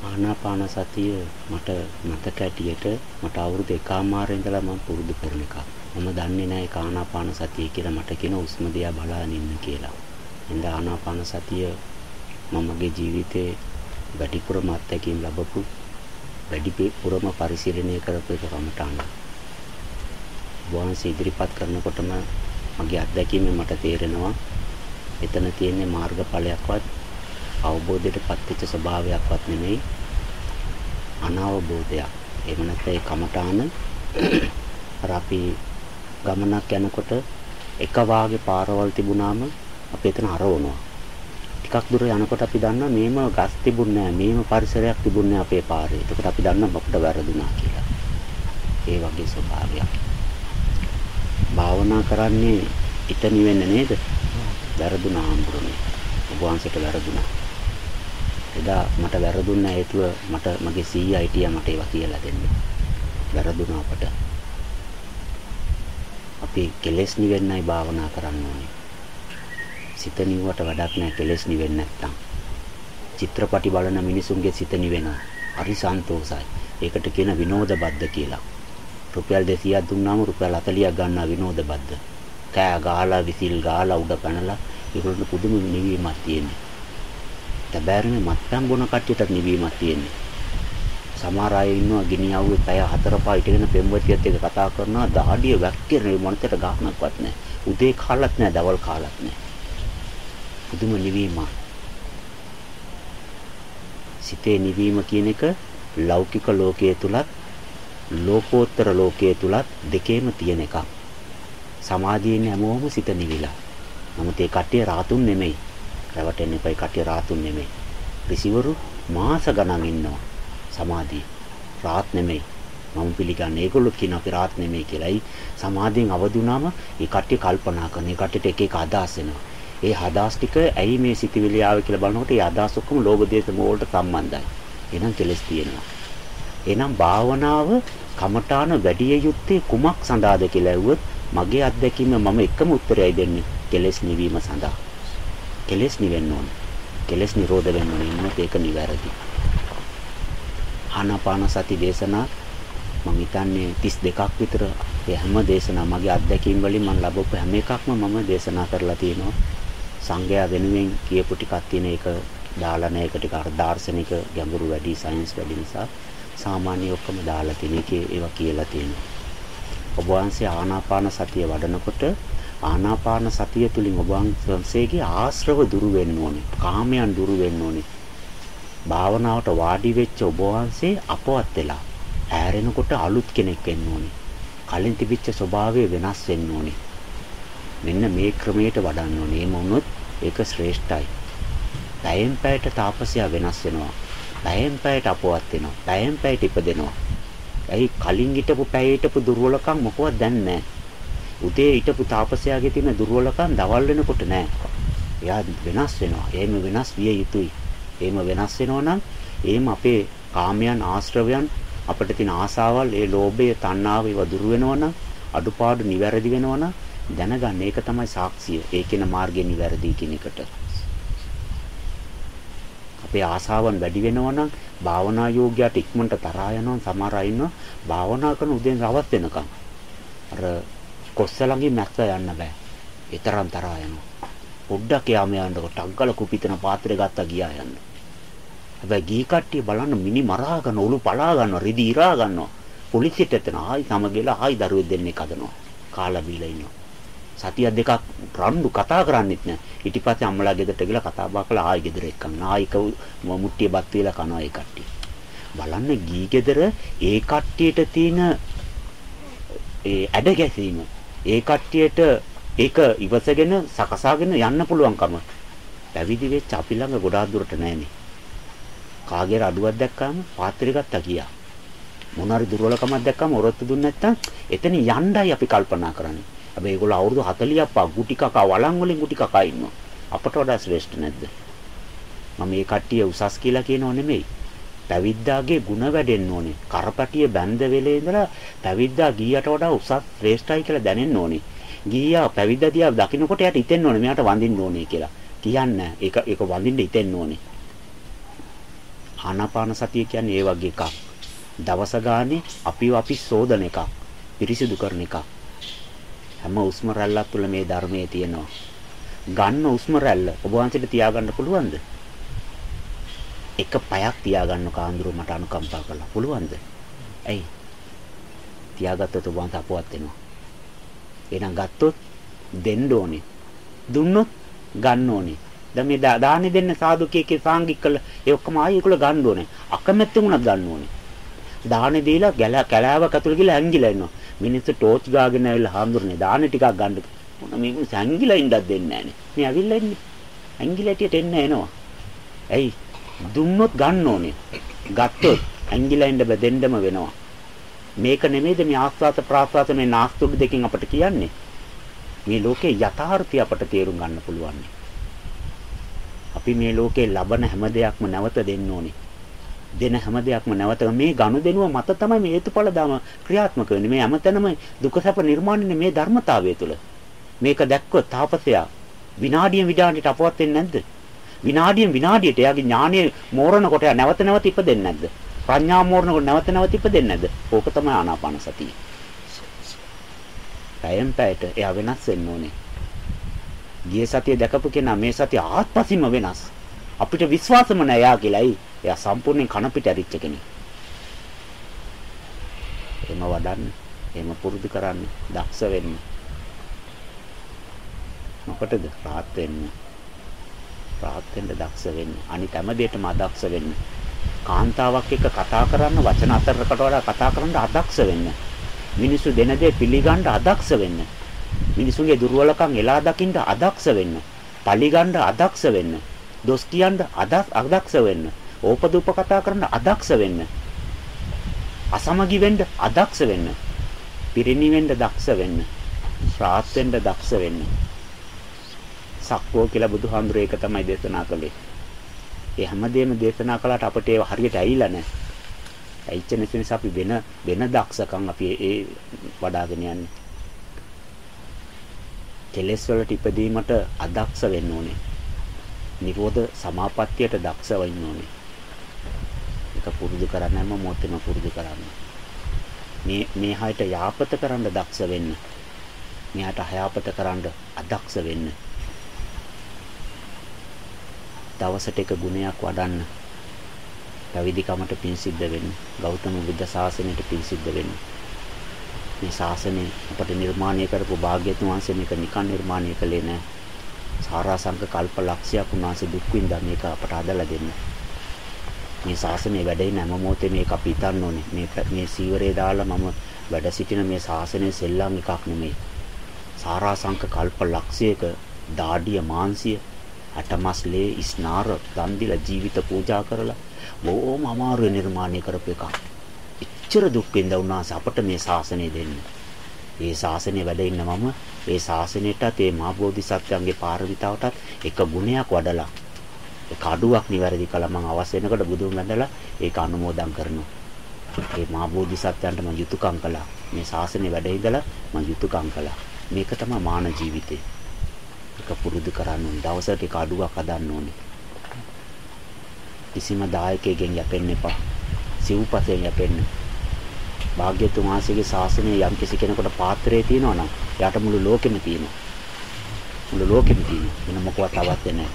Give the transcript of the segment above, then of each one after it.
ආනාපාන සතිය මට මතක ඇටියට මට අවුරුදු එකමාරේ ඉඳලා මම පුරුදු කරන එකක්. මම දන්නේ නැහැ ඒක ආනාපාන සතිය කියලා මට කියන උස්ම දිහා බලාගෙන ඉන්න කියලා. එඳ ආනාපාන සතිය මමගේ ජීවිතේ වැඩිපුරම අත්දැකීම් ලැබපු වැඩිපුරම පරිශීලනය කරපු එක කමටාන. වහන්සේ ඉදිරිපත් කරනකොටම මගේ අත්දැකීමෙන් මට තේරෙනවා එතන තියෙන මාර්ගඵලයක්වත් අවබෝධයටපත් වෙච්ච ස්වභාවයක්වත් නෙමෙයි අනවබෝධයක්. එහෙම නැත්නම් ඒ කමඨාන අර අපි ගමනක් යනකොට එක වාගේ පාරවල් තිබුණාම අපි එතන හරවනවා. ටිකක් දුර යනකොට අපි දන්නවා මේම ගස් තිබුණේ නැහැ, මේම පරිසරයක් තිබුණේ අපේ පාරේ. එතකොට අපි දන්නවා අපිට වැරදුනා කියලා. ඒ වගේ ස්වභාවයක්. භාවනා කරන්නේ ිට නිවෙන්න නේද? වැරදුනා හම්බුනේ. ඔබ වහන්සේට වැරදුනා. එදා මට වැරදුන්න හේතුව මට මගේ සීයා හිටියා මට ඒවා කියලා දෙන්න. වැරදුනා අපට. අපි කෙලෙස් නිවෙන්නයි භාවනා කරන්න ඕනේ. සිත නිවුවට වැඩක් නැහැ කෙලෙස් නිවෙන්නේ නැත්තම්. චිත්‍රපටි බලන මිනිසුන්ගේ සිත නිවෙනවා. හරි සන්තෝසයි. ඒකට කියන විනෝද බද්ද කියලා. රුපියල් 200ක් දුන්නාම රුපියල් 40ක් ගන්නවා විනෝද බද්ද. කෑ ගහලා විසිල් ගහලා උඩ පැනලා ඒගොල්ලන්ට පුදුම නිවීමක් තියෙනවා. තබෑරනේ මත්පැන් බොන කට්ටියටත් නිවීමක් තියෙන්නේ. සමහර අය ඉන්නවා ගිනි අවුවේ පැය හතර පහ ඉඳගෙන පෙම්වතියත් එක්ක කතා කරනවා දහඩිය වැක්කිරේ මොනතර ගහනක්වත් නැහැ. උදේ කාලත් නැහැ, දවල් කාලත් නැහැ. පුදුම නිවීමක්. සිතේ නිවීම කියන එක ලෞකික ලෝකයේ තුලත් ලෝකෝත්තර ලෝකයේ තුලත් දෙකේම තියෙන එකක්. සමාධියෙන් හැමෝම සිත නිවිලා. නමුත් ඒ කට්ටිය රාතුන් නෙමෙයි. රැවටෙන්න එපා. කටිය රාතුන් නෙමෙයි. ඍෂිවරු මාස ගණන් ඉන්නවා සමාධිය. රාත් නෙමෙයි. මම පිළිගන්නේ ඒගොල්ලෝ කියන අපි රාත් නෙමෙයි කියලායි. සමාධියෙන් අවදි වුණාම ඒ කට්ටිය කල්පනා කරන. ඒ කට්ටියට එක එක අදහස් එනවා. ඒ අදහස් ටික ඇයි මේ සිතිවිලි ආවේ කියලා බලනකොට ඒ අදහස් ඔක්කොම ලෝභ දේශ මොහ වලට සම්බන්ධයි. එහෙනම් කෙලස් තියෙනවා. එහෙනම් භාවනාව කමඨාන වැඩි යුත්තේ කුමක් සඳහාද කියලා ඇහුවොත් මගේ අත්දැකීම මම එකම උත්තරයයි දෙන්නේ. කෙලස් නිවීම සඳහා. කෙලෙස් නිවෙන්න ඕන. කෙලෙස් නිරෝධ වෙන්න ඕන. මොනත් ඒක නිවැරදි. ආනාපාන සති දේශනා මම හිතන්නේ 32ක් විතර ඒ හැම දේශනා මගේ අත්දැකීම් වලින් මම ලැබපු හැම එකක්ම මම දේශනා කරලා තියෙනවා. සංගය වෙනුවෙන් කියපු ටිකක් තියෙන එක දාලා නැහැ ඒක ටික අර දාර්ශනික ගැඹුරු වැඩි සයන්ස් වැඩි නිසා සාමාන්‍ය ඔක්කොම දාලා තියෙන එකේ ඒවා කියලා තියෙනවා. ඔබ වහන්සේ ආනාපාන සතිය වඩනකොට ආනාපාන සතිය තුලින් ඔබ වහන්සේගේ ආශ්‍රව දුරු වෙන්න ඕනේ. කාමයන් දුරු වෙන්න ඕනේ. භාවනාවට වාඩි වෙච්ච ඔබ වහන්සේ අපවත් වෙලා ඈරෙනකොට අලුත් කෙනෙක් වෙන්න ඕනේ. කලින් තිබිච්ච ස්වභාවය වෙනස් වෙන්න ඕනේ. මෙන්න මේ ක්‍රමයට වඩන්න ඕනේ. එහෙම වුණොත් ඒක ශ්‍රේෂ්ඨයි. පැයෙන් පැයට තාපසයා වෙනස් වෙනවා. පැයෙන් පැයට අපවත් වෙනවා. පැයෙන් පැයට ඉපදෙනවා. ඇයි කලින් හිටපු පැය හිටපු දුර්වලකම් මොකවත් දැන් නැහැ. උදේ හිටපු තාපසයාගේ තියෙන දුර්වලකම් දවල් වෙනකොට නෑ. එයා වෙනස් වෙනවා. එහෙම වෙනස් විය යුතුයි. එහෙම වෙනස් වෙනවා නම් එහෙම අපේ කාමයන් ආශ්‍රවයන් අපිට තියෙන ආසාවල්, ඒ ලෝභය, තණ්හාව ඒවා දුරු වෙනවා නම් අඩුපාඩු නිවැරදි වෙනවා නම් දැනගන්න ඒක තමයි සාක්ෂිය. ඒ කියන මාර්ගය නිවැරදි කියන එකට. අපේ ආසාවන් වැඩි වෙනවා නම් භාවනා යෝග්‍යයට ඉක්මනට තරහා යනවා සමහර අය ඉන්නවා භාවනා කරන උදේ රවස් වෙනකම්. අර කොස්ස ළඟින් මැස්ස යන්න බෑ. ඒතරම් තරහා යනවා. පොඩ්ඩක් යාම යනකොට ටග්ගල කුපිතන පාත්‍රය ගත්තා ගියා යන්න. හැබැයි ගී කට්ටිය බලන්න මිනි මරා ගන්න ඔලු පලා ගන්නවා රිදි ඉරා ගන්නවා. පොලිසියට එතන ආයි සමගිලා ආයි දරුවෙක් දෙන්නෙක් හදනවා. කාලා බීලා ඉන්නවා. සතිය දෙකක් රණ්ඩු කතා කරන්නෙත් නෑ. ඊට පස්සේ අම්මලා ගෙදරට ගිහලා කතා බහ කළා ආයි ගෙදර එක්කන්. ආයික මුට්ටිය බත් වේලා කනවා ඒ කට්ටිය. බලන්න ගී ගෙදර ඒ කට්ටියට තියෙන ඒ ඇඩ ගැසීම ඒ කට්ටියට ඒක ඉවසගෙන සකසාගෙන යන්න පුළුවන්කම පැවිදි වෙච්ච අපි ළඟ ගොඩාක් දුරට නැහැනේ. කාගේ අඩුවක් දැක්කම පාත්‍රය ගත්තා ගියා. මොනාරි දුර්වලකමක් දැක්කම ඔරොත්තු දුන්නේ නැත්තම් එතන යණ්ඩයි අපි කල්පනා කරන්නේ. හැබැයි ඒගොල්ලෝ අවුරුදු 40ක් පා ගුටි කකා වළං වලින් ගුටි කකා ඉන්නවා. අපට වඩා ශ්‍රේෂ්ඨ නැද්ද? මම මේ කට්ටිය උසස් කියලා කියනව නෙමෙයි. පැවිද්දාගේ ಗುಣ වැඩෙන්න ඕනේ. කරපටිය බැඳ වෙලේ ඉඳලා පැවිද්දා ගීයට වඩා උසස් ශ්‍රේෂ්ඨයි කියලා දැනෙන්න ඕනේ. ගීයා පැවිද්දා දිහා දකින්නකොට යාට හිතෙන්න ඕනේ මෙයාට වඳින්න ඕනේ කියලා. කියන්නේ ඒක ඒක වඳින්න හිතෙන්න ඕනේ. ආනාපාන සතිය කියන්නේ ඒ වගේ එකක්. දවස ගානේ අපිව අපි සෝදන එකක්. පිරිසිදු කරන එකක්. හැම උස්ම රැල්ලක් තුළ මේ ධර්මයේ තියෙනවා. ගන්න උස්ම රැල්ල ඔබ වහන්සේට තියාගන්න පුළුවන්ද? එක පයක් තියාගන්න කාන්දුර මට අනුකම්පා කළා. පුළුවන්ද? ඇයි? තියාගත්තොත් ඔබ වහන්සේ අපවත් වෙනවා. එහෙනම් ගත්තොත් දෙන්න ඕනේ. දුන්නොත් ගන්න ඕනේ. දැන් මේ දාන්නේ දෙන්න සාදුකයේ සාංගික කළ ඒ ඔක්කොම ආයෙ ඒගොල්ලෝ ගන්න ඕනේ. අකමැත්තෙන් උනත් ගන්න ඕනේ. දාන්නේ දීලා ගැල කැලෑවක් ඇතුළේ ගිහලා ඇංගිලා ඉන්නවා. මිනිස්සු ටෝච් ගාගෙන ඇවිල්ලා හාමුදුරනේ දාන්නේ ටිකක් ගන්න. මොන මේ මිනිස්සු ඇංගිලා ඉන්නත් දෙන්නේ නැහනේ. මේ ඇවිල්ලා ඉන්නේ. ඇංගිලා ටියට එන්න එනවා. ඇයි? දුන්නොත් ගන්න ඕනේ. ගත්තොත් ඇංගිලා ඉන්න බැදෙන්නම වෙනවා. මේක නෙමෙයිද මේ ආස්වාද ප්‍රාස්වාද මේ නාස්තුඩු දෙකෙන් අපට කියන්නේ. මේ ලෝකේ යථාර්ථය අපට තේරුම් ගන්න පුළුවන්. අපි මේ ලෝකේ ලබන හැම දෙයක්ම නැවත දෙන්න ඕනේ. දෙන හැම දෙයක්ම නැවත මේ ගනුදෙනුව මත තමයි මේ හේතුඵල ධම ක්‍රියාත්මක වෙන්නේ. මේ හැමතැනම දුක සැප නිර්මාණය මේ ධර්මතාවය තුළ. මේක දැක්ක තාපසයා විනාඩියෙන් විනාඩියට අපවත් වෙන්නේ නැද්ද? විනාඩියෙන් විනාඩියට එයාගේ ඥානය මෝරනකොට නැවත නැවත ඉපදෙන්නේ නැද්ද? ප්‍රඥා මෝරනකොට නැවත නැවත ඉපදෙන්නේ නැද්ද? ඕක තමයි ආනාපාන සතිය. පැයෙන් පැයට එයා වෙනස් වෙන්න ඕනේ. ගිය සතිය දැකපු කෙනා මේ සතිය ආත්පසින්ම වෙනස්. අපිට විශ්වාසම නැහැ යා කියලායි. එයා සම්පූර්ණයෙන් කන පිට ඇරිච්ච කෙනෙක්. එහෙම වඩන්න, එහෙම පුරුදු කරන්න, දක්ෂ වෙන්න. මොකටද? rahat වෙන්න. Rahat වෙන්න දක්ෂ වෙන්න. අනිත් හැම දෙයකම අදක්ෂ වෙන්න. කාන්තාවක් එක්ක කතා කරන්න වචන අතරකට වඩා කතා කරන්න අදක්ෂ වෙන්න. මිනිස්සු දෙන දේ පිළිගන්න අදක්ෂ වෙන්න. මිනිසුන්ගේ දුර්වලකම් එලා දකින්න අදක්ෂ වෙන්න. පරිගන්න අදක්ෂ වෙන්න. දොස් කියන්න අදක්ෂ වෙන්න. ඕපදූප කතා කරන්න අදක්ෂ වෙන්න. අසමගි වෙන්න අදක්ෂ වෙන්න. පිරිණිවෙන්න දක්ෂ වෙන්න. ශ්‍රාත් වෙන්න දක්ෂ වෙන්න. සක්කෝ කියලා බුදුහාමුදුරේ ඒක තමයි දේශනා කළේ. ඒ හැමදේම දේශනා කළාට අපිට ඒව හරියට ඇවිල්ලා නැහැ. ඇයිච්ච නිසා අපි වෙන වෙන දක්ෂකම් අපි ඒ වඩාගෙන යන්නේ. කෙලෙස් වලට ඉපදීමට අදක්ෂ වෙන්න ඕනේ. නිරෝධ සමාපත්තියට දක්ෂ වෙන්න ඕනේ. ඒක පුරුදු කරන්න හැම මොහොතේම පුරුදු කරන්න. මේ මේ හයට යාපත කරන්න දක්ෂ වෙන්න. මෙයාට හයාපත කරන්න අදක්ෂ වෙන්න. දවසට එක ගුණයක් වඩන්න. පැවිදිකමට පින් සිද්ධ වෙන්න. ගෞතම බුද්ධ ශාසනයට පින් සිද්ධ වෙන්න. මේ ශාසනය අපට නිර්මාණය කරපු භාග්‍යතුන් වහන්සේ මේක නිකන් නිර්මාණය කළේ නෑ. සාරාංශක කල්ප ලක්ෂයක් උන්වහන්සේ දුක් විඳා මේක අපට හදලා දෙන්න. මේ ශාසනය වැඩෙන හැම මොහොතේ මේක අපි හිතන්න ඕනේ. මේ මේ සීවරේ දාලා මම වැඩ සිටින මේ ශාසනය සෙල්ලම් එකක් නෙමෙයි. සාරාංශක කල්ප ලක්ෂයක දාඩිය මාංශය අටමස්ලේ ස්නාර දන් දීලා ජීවිත පූජා කරලා බොහොම අමාරු නිර්මාණය කරපු එකක්. එච්චර දුක් විඳ උන්වහන්සේ අපට මේ ශාසනය දෙන්නේ. ඒ ශාසනය වැඩ ඉන්න මම ඒ ශාසනයටත් ඒ මහා බෝධිසත්වයන්ගේ පාරමිතාවටත් එක ගුණයක් වඩලා ඒක අඩුවක් නිවැරදි කළා මම අවශ්‍ය වෙනකොට බුදුන් වැඳලා ඒක අනුමෝදන් කරනවා. ඒ මහා බෝධිසත්වයන්ට මම යුතුයකම් කළා. මේ ශාසනය වැඩ ඉඳලා මම යුතුයකම් කළා. මේක තමයි මාන ජීවිතේ. ඒක පුරුදු කරන්න ඕනේ. දවසට එක අඩුවක් හදන්න ඕනේ. කිසිම දායකයෙක්ගෙන් යැපෙන්න එපා. සිව්පසෙන් යැපෙන්න. භාග්‍යතුන් වහන්සේගේ ශාසනය යම් කිසි කෙනෙකුට පාත්‍රයේ තියෙනවා නම් එයාට මුළු ලෝකෙම තියෙනවා. මුළු ලෝකෙම තියෙනවා. වෙන මොකවත් අවශ්‍ය නැහැ.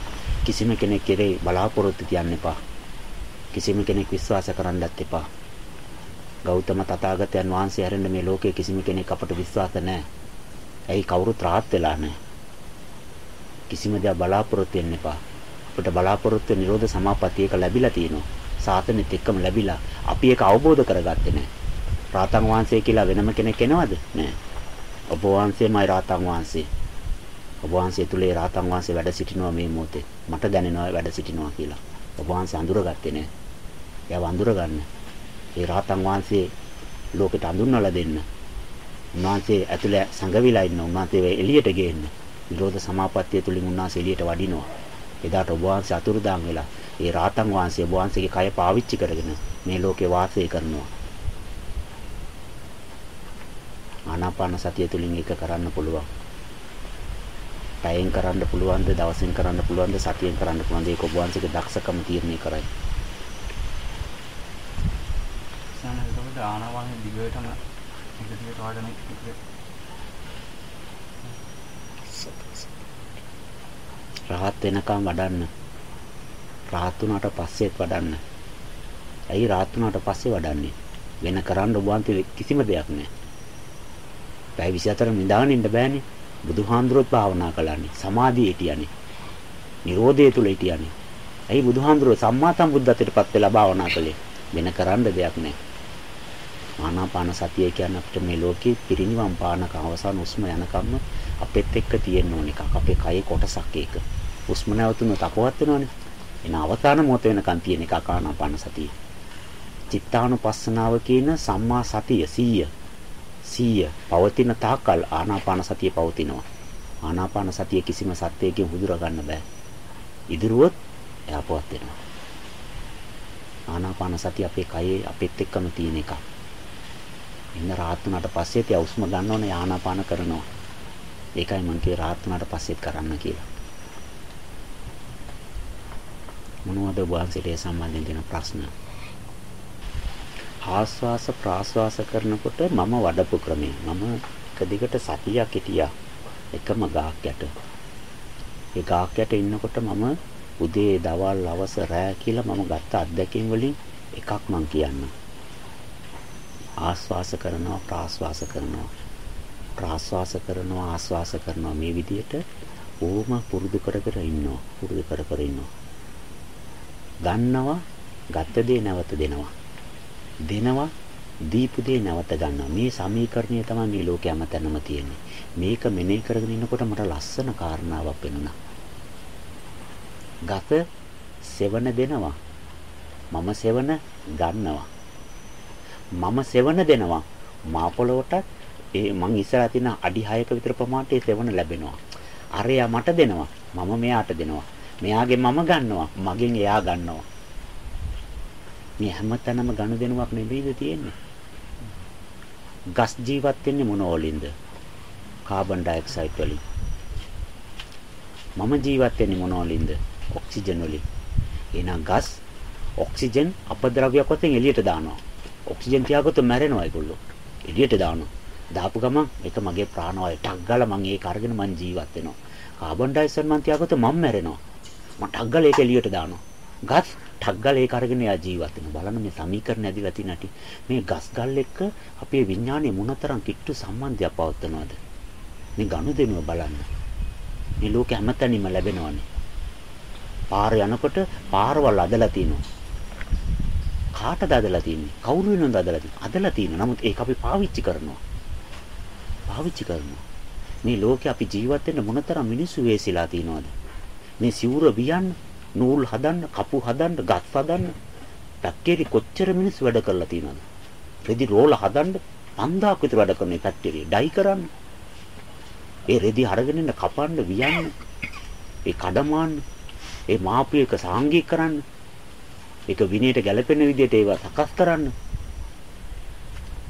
කිසිම කෙනෙක් කෙරේ බලාපොරොත්තු තියන්න එපා. කිසිම කෙනෙක් විශ්වාස කරන්නත් එපා. ගෞතම තථාගතයන් වහන්සේ හැරෙන්න මේ ලෝකයේ කිසිම කෙනෙක් අපට විශ්වාස නැහැ. ඇයි කවුරුත් rahat වෙලා නැහැ. කිසිම දෙයක් බලාපොරොත්තු වෙන්න එපා. අපිට බලාපොරොත්තු නිරෝධ සමාපත්තියක ලැබිලා තියෙනවා. සාතනෙත් එක්කම ලැබිලා අපි ඒක අවබෝධ කරගත්තේ නැහැ. රාතන් වහන්සේ කියලා වෙනම කෙනෙක් එනවද? නැහැ. ඔබ වහන්සේමයි රාතන් වහන්සේ. ඔබ වහන්සේ තුලේ රාතන් වහන්සේ වැඩ සිටිනවා මේ මොහොතේ. මට දැනෙනවා වැඩ සිටිනවා කියලා. ඔබ වහන්සේ අඳුරගත්තේ නැහැ. එයාව අඳුරගන්න. ඒ රාතන් වහන්සේ ලෝකෙට අඳුන්වලා දෙන්න. උන්වහන්සේ ඇතුලේ සංගවිලා ඉන්න උන්වහන්සේ එළියට ගේන්න. නිරෝධ සමාපත්තිය තුලින් උන්වහන්සේ එළියට වඩිනවා. එදාට ඔබ වහන්සේ අතුරුදාන් වෙලා ඒ රාතන් වහන්සේ ඔබ වහන්සේගේ කය පාවිච්චි කරගෙන මේ ලෝකේ වාසය කරනවා. ආනාපාන සතිය තුලින් ඒක කරන්න පුළුවන්. පැයෙන් කරන්න පුළුවන්ද දවසෙන් කරන්න පුළුවන්ද සතියෙන් කරන්න පුළුවන්ද ඒක ඔබ වහන්සේගේ දක්ෂකම තීරණය කරයි. යනකොට ආනාපානෙ දිගටම එක දිගට වඩන එක රහත් වෙනකම් වඩන්න. රහත් වුණාට පස්සෙත් වඩන්න. ඇයි රහත් වුණාට පස්සේ වඩන්නේ? වෙන කරන්න ඔබ කිසිම දෙයක් නැහැ. පැය 24 නිදාගෙන ඉන්න බෑනේ. බුදුහාඳුරොත් භාවනා කළානේ. සමාධිය හිටියානේ. නිරෝධය තුල හිටියානේ. ඇයි බුදුහාඳුරෝ සම්මා සම්බුද්ධත්වයටපත් වෙලා භාවනා කළේ? වෙන කරන්න දෙයක් නැහැ. ආනාපාන සතිය කියන්නේ අපිට මේ ලෝකේ පිරිනිවන් පානක අවසාන උස්ම යනකම්ම අපෙත් එක්ක තියෙන්න ඕන එකක්. අපේ කයේ කොටසක් ඒක. උස්ම නැවතුනොත් අපවත් වෙනවනේ. එන අවසාන මොහොත වෙනකන් තියෙන එක ආනාපාන සතිය. චිත්තානුපස්සනාව කියන සම්මා සතිය 100 100 පවතින තාකල් ආනාපාන සතිය පවතිනවා. ආනාපාන සතිය කිසිම සත්‍යයකින් හුදුර ගන්න බෑ. ඉදිරුවොත් එයාපවත් වෙනවා. ආනාපාන සතිය අපේ කයේ අපෙත් එක්කම තියෙන එකක්. ඉන්න රාත් වුණාට පස්සේ තියා උස්ම ගන්න ඕනේ ආනාපාන කරනවා. ඒකයි මං කියේ රාත් වුණාට පස්සෙත් කරන්න කියලා. මොනවද වහන්සේට ඒ සම්බන්ධයෙන් තියෙන ප්‍රශ්න? ආස්වාස ප්‍රාස්වාස කරනකොට මම වඩපු ක්‍රමය. මම එක දිගට සතියක් හිටියා. එකම ගාක් යට ඒ ගාක් යට ඉන්නකොට මම උදේ දවල් හවස රෑ කියලා මම ගත්ත අත්දැකීම් වලින් එකක් මං කියන්නම්. ආස්වාස කරනවා ප්‍රාස්වාස කරනවා. ප්‍රාස්වාස කරනවා ආස්වාස කරනවා. මේ විදිහට ඕම පුරුදු කර කර ඉන්නවා පුරුදු කර කර ඉන්නවා. ගන්නවා ගත්ත දේ නැවත දෙනවා. දෙනවා දීපු දේ නැවත ගන්නවා. මේ සමීකරණය තමයි මේ ලෝකයේ හැමතැනම තියෙන්නේ. මේක මෙනෙහි කරගෙන ඉන්නකොට මට ලස්සන කාරණාවක් වෙනුණා. ගත සෙවන දෙනවා. මම සෙවන ගන්නවා. මම සෙවන දෙනවා. මා පොළොවටත් ඒ මං ඉස්සරහ තියෙන අඩි 6ක විතර ප්‍රමාණයට සෙවන ලැබෙනවා. අරයා මට දෙනවා. මම මෙයාට දෙනවා. මෙයාගේ මම ගන්නවා. මගෙන් එයා ගන්නවා. මේ හැමතැනම ගනුදෙනුවක් නෙවෙයිද තියෙන්නේ? ගස් ජීවත් වෙන්නේ මොන වලින්ද? කාබන් ඩයොක්සයිඩ් වලින්. මම ජීවත් වෙන්නේ මොන වලින්ද? ඔක්සිජන් වලින්. එහෙනම් ගස් ඔක්සිජන් අපද්‍රව්‍යයක් වශයෙන් එළියට දානවා? ඔක්සිජන් තියාගොත් මැරෙනවා ඒගොල්ලෝ. එළියට දානවා. දාපු ගමන් ඒක මගේ ප්‍රාණවායු ටක් ගාලා මම ඒක අරගෙන මං ජීවත් වෙනවා. කාබන් ඩයොක්සයිඩ් මං තියාගොත් මම මැරෙනවා. මම ටක් ගාලා ඒක එළියට දානවා. ගස් ටක් ගාලා ඒක අරගෙන යා ජීවත් වෙනවා. බලන්න මේ සමීකරණ ඇදිලා තියෙනටි මේ ගස් ගල් එක්ක අපේ විඥානයේ මොනතරම් කිට්ටු සම්බන්ධයක් පවත්වනවද? මේ ගනුදෙනුව බලන්න. මේ ලෝකෙ හැමතැනම ලැබෙනවනේ. පාර යනකොට පාරවල් අදලා තියෙනවා කාටද අදලා තියෙන්නේ? කවුරු වෙනවද අදලා තියෙන්නේ? අදලා තියෙනවා. නමුත් ඒක අපි පාවිච්චි කරනවා. පාවිච්චි කරනවා. මේ ලෝකේ අපි ජීවත් වෙන්න මොනතරම් මිනිස්සු වෙසිලා තියෙනවද? මේ සිවුර වියන්න, නූල් හදන්න, කපු හදන්න, ගස් හදන්න, පැක්කේරි කොච්චර මිනිස්සු වැඩ කරලා තියෙනවද? රෙදි රෝල හදන්න 5000ක් විතර වැඩ කරන පැක්කේරි ඩයි කරන්න. ඒ රෙදි අරගෙන ඉන්න කපන්න, වියන්න, ඒ කඩමාන්න, ඒ මාපු එක සාංගික කරන්න ඒක විනයට ගැලපෙන විදිහට ඒවා සකස් කරන්න.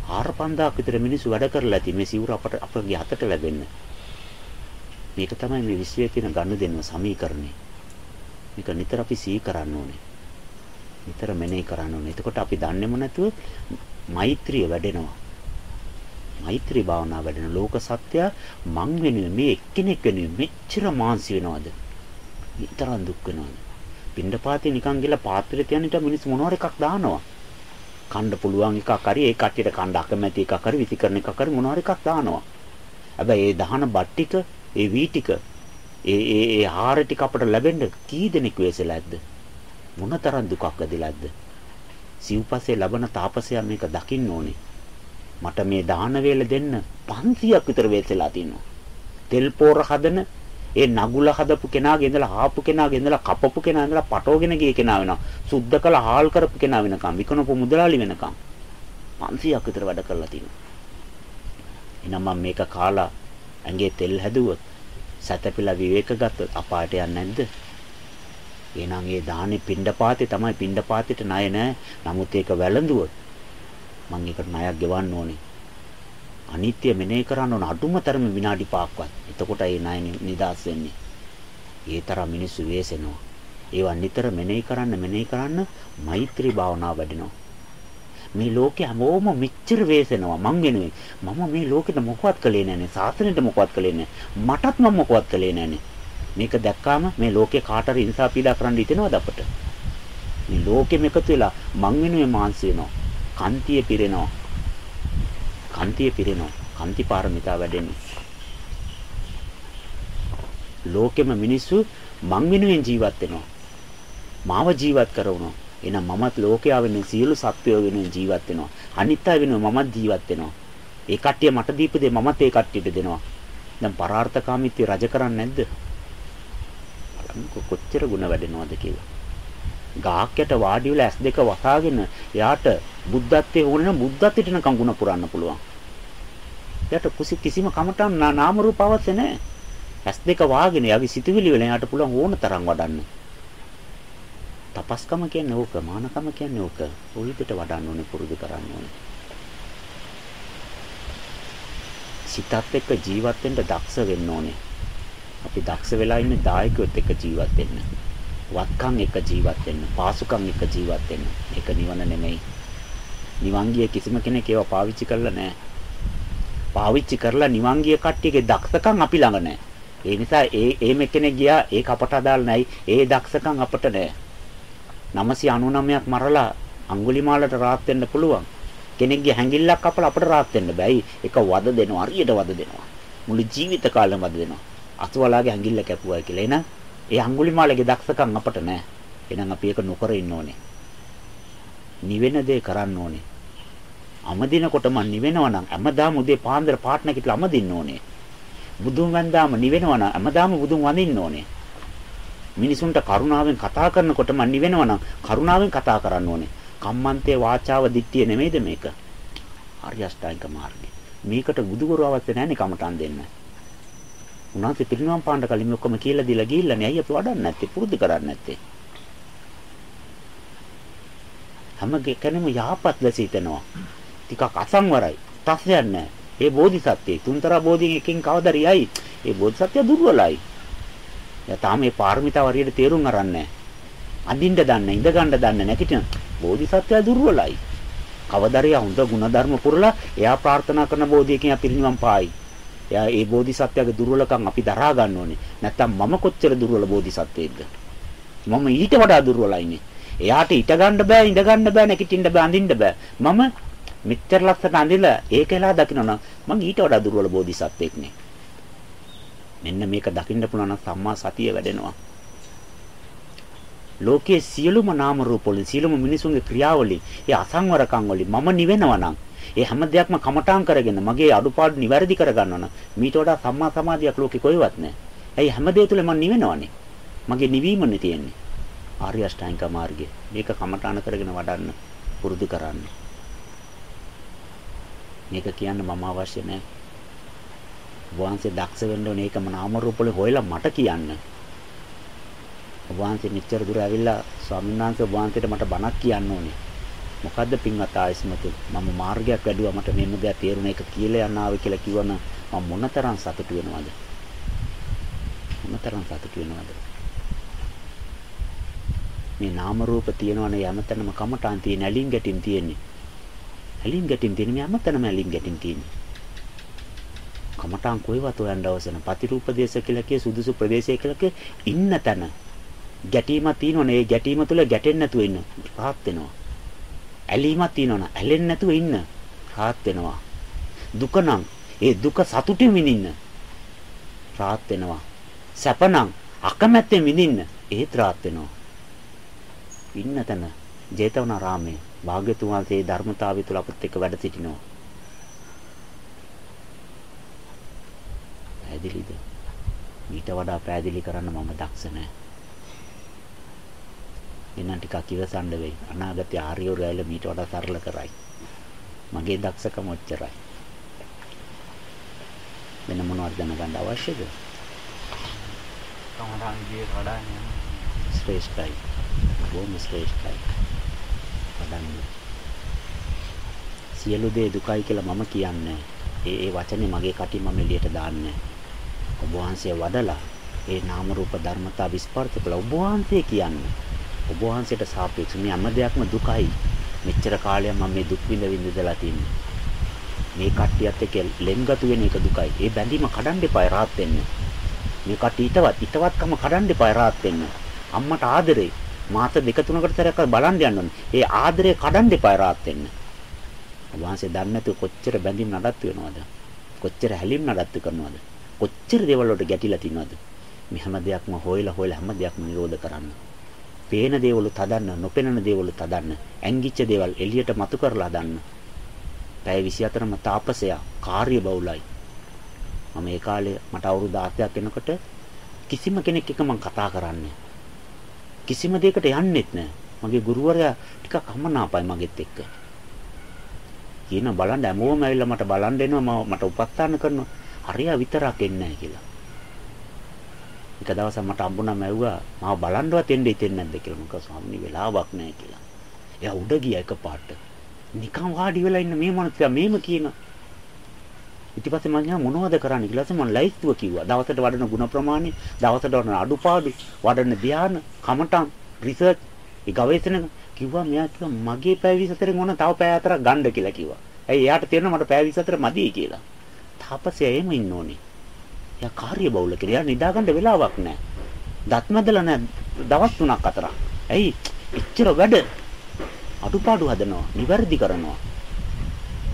4000ක් විතර මිනිස්සු වැඩ කරලා ඇති මේ සිවුර අපට අපගේ අතට ලැබෙන්න. මේක තමයි මේ විශ්වයේ තියෙන ගනුදෙනුව සමීකරණය. මේක නිතර අපි සිහි කරන්න ඕනේ. නිතර මෙනෙහි කරන්න ඕනේ. එතකොට අපි දන්නේම නැතුව මෛත්‍රිය වැඩෙනවා. මෛත්‍රී භාවනාව වැඩෙන ලෝක සත්‍ය මං වෙනුවෙන් මේ එක්කෙනෙක් වෙනුවෙන් මෙච්චර මාන්සි වෙනවද? ඊතරම් දුක් වෙනවද? පින්ඩපාතේ නිකන් ගිහලා පාත්‍රෙ තියන්න ඊට මිනිස්සු මොනවාර එකක් දානවා. කන්න පුළුවන් එකක් හරි ඒ කට්ටියට කන්න අකමැති එකක් හරි විසිකරන එකක් හරි මොනවාර එකක් දානවා. හැබැයි ඒ දහන බත් ටික, ඒ වී ටික, ඒ ඒ ඒ ආහාර ටික අපට ලැබෙන්න කී දෙනෙක් වෙසලා ඇද්ද? මොනතරම් දුකක් ඇදලාද? සිව්පස්සේ ලබන තාපසයා මේක දකින්න ඕනේ. මට මේ දාන වේල දෙන්න 500ක් විතර වෙසලා තියෙනවා. තෙල් පෝර හදන ඒ නගුල හදපු කෙනාගේ ඉඳලා ආපු කෙනාගේ ඉඳලා කපපු කෙනා ඉඳලා පටවගෙන ගිය කෙනා වෙනවා. සුද්ධ කළ හාල් කරපු කෙනා වෙනකම් විකනපු මුදලාලි වෙනකම් 500ක් විතර වැඩ කරලා තිනවා. එහෙනම් මම මේක කාලා ඇඟේ තෙල් හැදුවොත් සතපිලා විවේක ගත්තොත් අපායට යන්නේ නැද්ද? එහෙනම් ඒ දානේ පිණ්ඩපාතේ තමයි පිණ්ඩපාතේට ණය නෑ. නමුත් ඒක වැළඳුවොත් මම ඒකට ණයක් ගෙවන්න ඕනේ. අනිත්‍ය මෙනෙහි කරන්න ඕන අඩුම තරම විනාඩි 5ක්වත්. එතකොට ඒ ණය නිදාස් වෙන්නේ. ඒ තරම් මිනිස්සු වෙසෙනවා. ඒවා නිතර මෙනෙහි කරන්න මෙනෙහි කරන්න මෛත්‍රී භාවනාව වැඩෙනවා. මේ ලෝකේ හැමෝම මෙච්චර වෙසෙනවා මං වෙනුවෙන්. මම මේ ලෝකෙට මොකවත් කළේ නැනේ. සාසනෙට මොකවත් කළේ නැහැ. මටත් මම මොකවත් කළේ නැනේ. මේක දැක්කාම මේ ලෝකේ කාට හරි ඉන්සා පීඩා කරන්න හිතෙනවද අපට? මේ ලෝකෙම එකතු වෙලා මං වෙනුවෙන් මාන්සි වෙනවා. කන්තිය පිරෙනවා. කන්තිය පිරෙනවා. කන්ති පාරමිතා වැඩෙන්නේ. ලෝකෙම මිනිස්සු මං වෙනුවෙන් ජීවත් වෙනවා. මාව ජීවත් කරවනවා. එහෙනම් මමත් ලෝකයා වෙනුවෙන් සියලු සත්වයෝ වෙනුවෙන් ජීවත් වෙනවා. අනිත් අය වෙනුවෙන් මමත් ජීවත් වෙනවා. ඒ කට්ටිය මට දීපු දේ මමත් ඒ කට්ටියට දෙනවා. දැන් පරාර්ථකාමීත්වය රජ කරන්නේ නැද්ද? බලන්නකො කොච්චර ಗುಣ වැඩෙනවද කියලා. ගාක්යට වාඩි වෙලා ඇස් දෙක වසාගෙන එයාට බුද්ධත්වයේ ඕන නම් බුද්ධත්වයට නිකන් ಗುಣ පුරන්න පුළුවන්. එයාට කුසි කිසිම කමටන් නාම රූප අවශ්‍ය නැහැ. ඇස් දෙක වාගෙන යවි සිතුවිලි වල එයාට පුළුවන් ඕන තරම් වඩන්න. තපස්කම කියන්නේ ඕක, මානකම කියන්නේ ඕක. ওই විදිහට වඩන්න ඕනේ, පුරුදු කරන්න ඕනේ. සිතත් එක්ක ජීවත් වෙන්න දක්ෂ වෙන්න ඕනේ. අපි දක්ෂ වෙලා ඉන්නේ දායකයොත් එක්ක ජීවත් වෙන්න. වත්කම් එක්ක ජීවත් වෙන්න, පාසුකම් එක්ක ජීවත් වෙන්න. ඒක නිවන නෙමෙයි. නිවන් ගිය කිසිම කෙනෙක් ඒව පාවිච්චි කරලා නැහැ. පාවිච්චි කරලා නිවන් ගිය කට්ටියගේ දක්ෂකම් අපි ළඟ නැහැ. ඒ නිසා ඒ ඒ කෙනෙක් ගියා ඒක අපට අදාළ නැහැ. ඒ දක්ෂකම් අපට නැහැ. 999ක් මරලා අඟුලිමාලට රාත් වෙන්න පුළුවන්. කෙනෙක්ගේ හැඟිල්ලක් අපල අපට රාත් වෙන්න බෑයි. ඒක වද දෙනවා, හරියට වද දෙනවා. මුළු ජීවිත කාලෙම වද දෙනවා. අසවලාගේ ඇඟිල්ල කැපුවා කියලා. එහෙනම් ඒ අඟුලිමාලගේ දක්ෂකම් අපට නැහැ. එහෙනම් අපි ඒක නොකර ඉන්න ඕනේ. නිවෙන දේ කරන්න ඕනේ. අමදිනකොට මං නිවෙනවා නම් හැමදාම උදේ පාන්දර පාටන කිట్లా අමදින්න ඕනේ. බුදුන් වන්දාම නිවෙනවා නම් හැමදාම බුදුන් වඳින්න ඕනේ. මිනිසුන්ට කරුණාවෙන් කතා කරනකොට මං නිවෙනවා නම් කරුණාවෙන් කතා කරන්න ඕනේ. කම්මන්තේ වාචාව දිට්ඨිය නෙමෙයිද මේක? ආර්ය අෂ්ටාංගික මාර්ගය. මේකට බුදුගුරු අවශ්‍ය නැහැනේ කමටන් දෙන්න. උන්වහන්සේ පිරිනවම් පාන්න කලින් ඔක්කොම කියලා දීලා ගිහිල්ලානේ. අයියා අපි වඩන්නේ නැත්තේ, පුරුදු කරන්නේ නැත්තේ. හැම කෙනෙක්ම යහපත් ලෙස හිතනවා. ටිකක් අසංවරයි. තස්යක් නැහැ. ඒ බෝධිසත්වයේ තුන්තරා බෝධියෙන් එකකින් කවදරියයි. ඒ බෝධිසත්වය දුර්වලයි. එයා තාම මේ පාරමිතාව හරියට තේරුම් අරන්නේ අඳින්න දන්න, ඉඳ ගන්න දන්න නැතිනම් බෝධිසත්වය දුර්වලයි. කවදරියා හොඳ ಗುಣධර්ම පුරලා එයා ප්‍රාර්ථනා කරන බෝධියකින් අපිරිනිවන් පායි. එයා ඒ බෝධිසත්වයාගේ දුර්වලකම් අපි දරා ගන්න ඕනේ. නැත්තම් මම කොච්චර දුර්වල බෝධිසත්වෙක්ද? මම ඊට වඩා දුර්වලයිනේ. එයාට ඉට ගන්න බෑ, ඉඳ ගන්න බෑ, නැගිටින්න බෑ, අඳින්න බෑ. මම මෙච්චර ලස්සන අඳිලා ඒකලා දකින්නවා මං ඊට වඩා දුර්වල බෝධිසත්වෙක් නේ. මෙන්න මේක දකින්න පුළුවන් නම් සම්මා සතිය වැඩෙනවා. ලෝකයේ සියලුම නාම රූප වලින් සියලුම මිනිසුන්ගේ ක්‍රියාවලින් ඒ අසංවරකම් වලින් මම නිවෙනවා නම් ඒ හැම දෙයක්ම කමඨාන් කරගෙන මගේ අඩුපාඩු නිවැරදි කරගන්නවා නම් මීට වඩා සම්මා සමාධියක් ලෝකේ කොහෙවත් නැහැ. ඇයි හැම දෙය තුළ මම නිවෙනවනේ. මගේ නිවීමනේ තියෙන්නේ. ආර්ය අෂ්ටාංගික මාර්ගය. මේක කමඨාන කරගෙන වඩන්න පුරුදු කරන්න. මේක කියන්න මම අවශ්‍ය නැහැ. වහන්සේ දක්ෂ වෙන්න ඕනේ ඒකම නාම රූප වල හොයලා මට කියන්න. වහන්සේ මෙච්චර දුර ඇවිල්ලා ස්වාමීන් වහන්සේ වහන්සේට මට බණක් කියන්න ඕනේ. මොකද්ද පින්වත් ආයස්මතු මම මාර්ගයක් වැඩුවා මට මෙන්න දෙයක් තේරුණ එක කියලා යන්න ආවේ කියලා කිව්වම මම මොනතරම් සතුටු වෙනවද? මොනතරම් සතුටු වෙනවද? මේ නාම රූප තියෙනවනේ යමතනම කමටාන් තියෙන ඇලින් ගැටින් තියෙන්නේ. ඇලින් ගැටින් තියෙන මේ යමතනම ඇලින් ගැටින් තියෙන්නේ. කමටාන් කොයිවත් හොයන්න අවශ්‍ය නැහැ. පතිරූප දේශ කියලා කිය සුදුසු ප්‍රදේශය කියලා කිය ඉන්න තැන ගැටීමක් තියෙනවනේ. ඒ ගැටීම තුළ ගැටෙන්නේ නැතුව ඉන්න. rahat වෙනවා. ඇලීමක් තියෙනවනේ. ඇලෙන්නේ නැතුව ඉන්න. rahat වෙනවා. දුක නම් ඒ දුක සතුටින් විඳින්න. rahat වෙනවා. සැප නම් අකමැත්තෙන් විඳින්න. ඒත් rahat වෙනවා. ඉන්න තැන ජේතවනාරාමයේ භාග්‍යතුන් වහන්සේ ධර්මතාවය තුල අපත් එක්ක වැඩ සිටිනවා. පැහැදිලිද? ඊට වඩා පැහැදිලි කරන්න මම දක්ෂ නැහැ. එන්න ටිකක් ඉවසන්න වෙයි. අනාගතයේ ආර්යෝ රැළ මීට වඩා සරල කරයි. මගේ දක්ෂකම ඔච්චරයි. වෙන මොනවද දැනගන්න අවශ්‍යද? කමඩන් ගියේ වඩා ශ්‍රේෂ්ඨයි. බොහොම ශ්‍රේෂ්ඨයි. වඩන්න. සියලු දේ දුකයි කියලා මම කියන්නේ. ඒ ඒ වචනේ මගේ කටින් මම එළියට දාන්නේ. ඔබ වහන්සේ වඩලා ඒ නාම රූප ධර්මතා විස්පර්ශ කළ ඔබ වහන්සේ කියන්නේ. ඔබ වහන්සේට සාපේක්ෂව මේ හැම දෙයක්ම දුකයි. මෙච්චර කාලයක් මම මේ දුක් විඳ විඳලා තින්නේ. මේ කට්ටියත් එක්ක ලෙන්ගතු වෙන එක දුකයි. ඒ බැඳීම කඩන්න එපා රාත් වෙන්න. මේ කට්ටිය ඊටවත් ඊටවත්කම කඩන්න එපා රාත් වෙන්න. අම්මට ආදරේ මාස දෙක තුනකට සැරයක් බලන්න යන්න ඕනේ. ඒ ආදරේ කඩන්න එපා රාත් වෙන්න. වහන්සේ දන්නේ නැතුව කොච්චර බැඳීම් නඩත්තු වෙනවද? කොච්චර හැලීම් නඩත්තු කරනවද? කොච්චර දේවල් වලට ගැටිලා තිනවද? මේ හැම දෙයක්ම හොයලා හොයලා හැම දෙයක්ම නිරෝධ කරන්න. පේන දේවල් තදන්න, නොපෙනෙන දේවල් තදන්න, ඇඟිච්ච දේවල් එළියට මතු කරලා දාන්න. පැය 24ම තාපසයා කාර්ය බහුලයි. මම ඒ කාලේ මට අවුරුදු 10ක් වෙනකොට කිසිම කෙනෙක් එක්ක මම කතා කරන්නේ කිසිම දෙයකට යන්නෙත් නෑ. මගේ ගුරුවරයා ටිකක් අමනාපයි මගෙත් එක්ක. කියන බලන්න හැමෝම ඇවිල්ලා මට බලන් දෙනවා මට උපස්ථාන කරනවා. හරියා විතරක් එන්නේ නැහැ කියලා. එක දවසක් මට අම්බුණා මැව්වා මාව බලන්නවත් එන්න ඉතින් නැද්ද කියලා මම කිව්වා ස්වාමීනි වෙලාවක් නැහැ කියලා. එයා උඩ ගියා එකපාරට. නිකන් වාඩි වෙලා ඉන්න මේ මනුස්සයා මේම කියන. ඊට පස්සේ මම යා මොනවද කරන්නේ කියලා මම ලයිස්තුව කිව්වා. දවසට වඩන ಗುಣ ප්‍රමාණය, දවසට වඩන අඩුපාඩු, වඩන ධානය, කමටන්, රිසර්ච්, ඒ ගවේෂණ කිව්වා මෙයා කිව්වා මගේ පැය 24 ඕන තව පැය හතරක් ගන්න කියලා කිව්වා. ඇයි එයාට තේරෙනවා මට පැය 24 මදි කියලා. තාපසයා එහෙම ඉන්න ඕනේ. එයා කාර්ය බහුල කියලා නිදා ගන්න වෙලාවක් නැහැ. දත් මැදලා නැහැ දවස් 3ක් 4ක්. ඇයි? එච්චර වැඩ අඩුපාඩු හදනවා, නිවැරදි කරනවා.